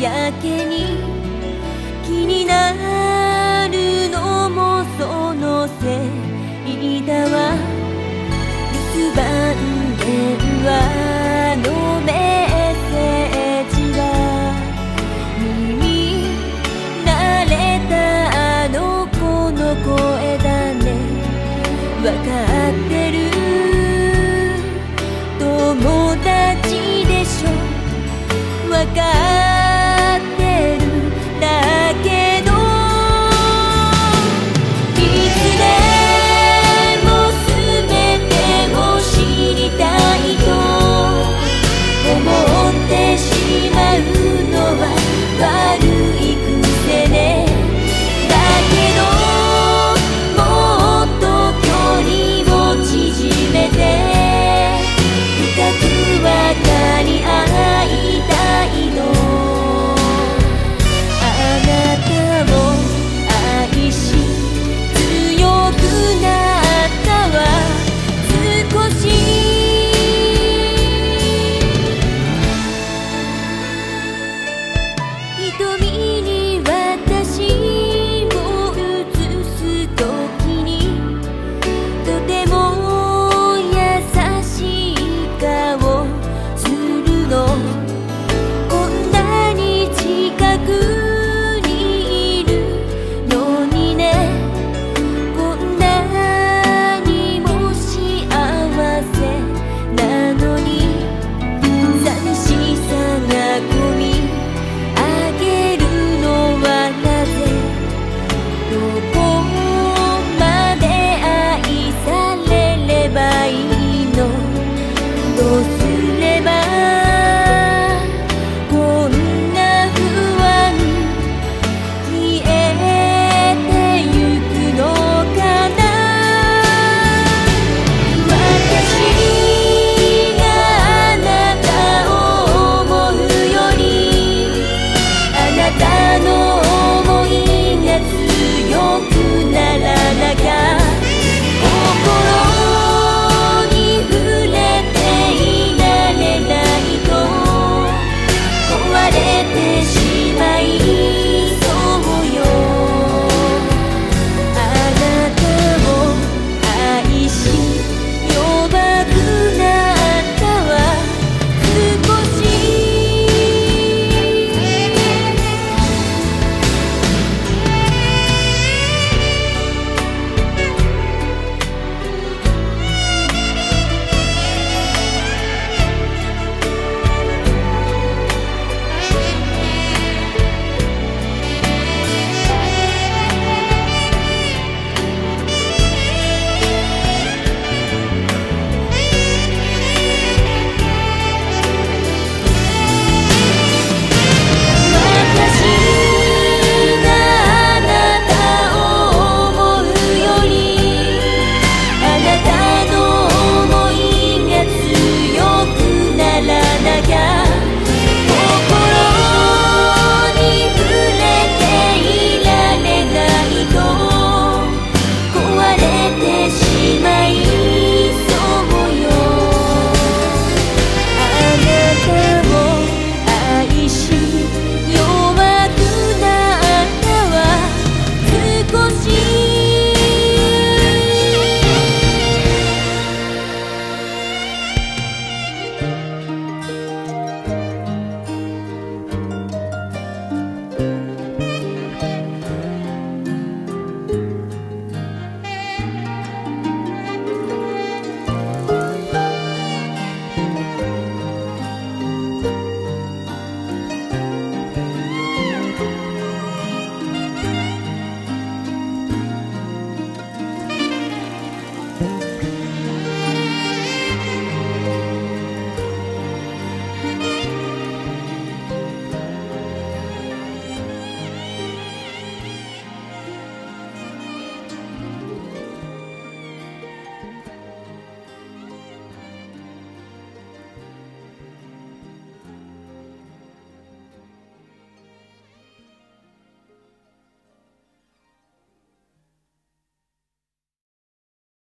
やけに気になるのもそのせい。だわ留守番電話のメッセージは耳慣れたあの子の声だね。わかってる。友達でしょ。わか dos.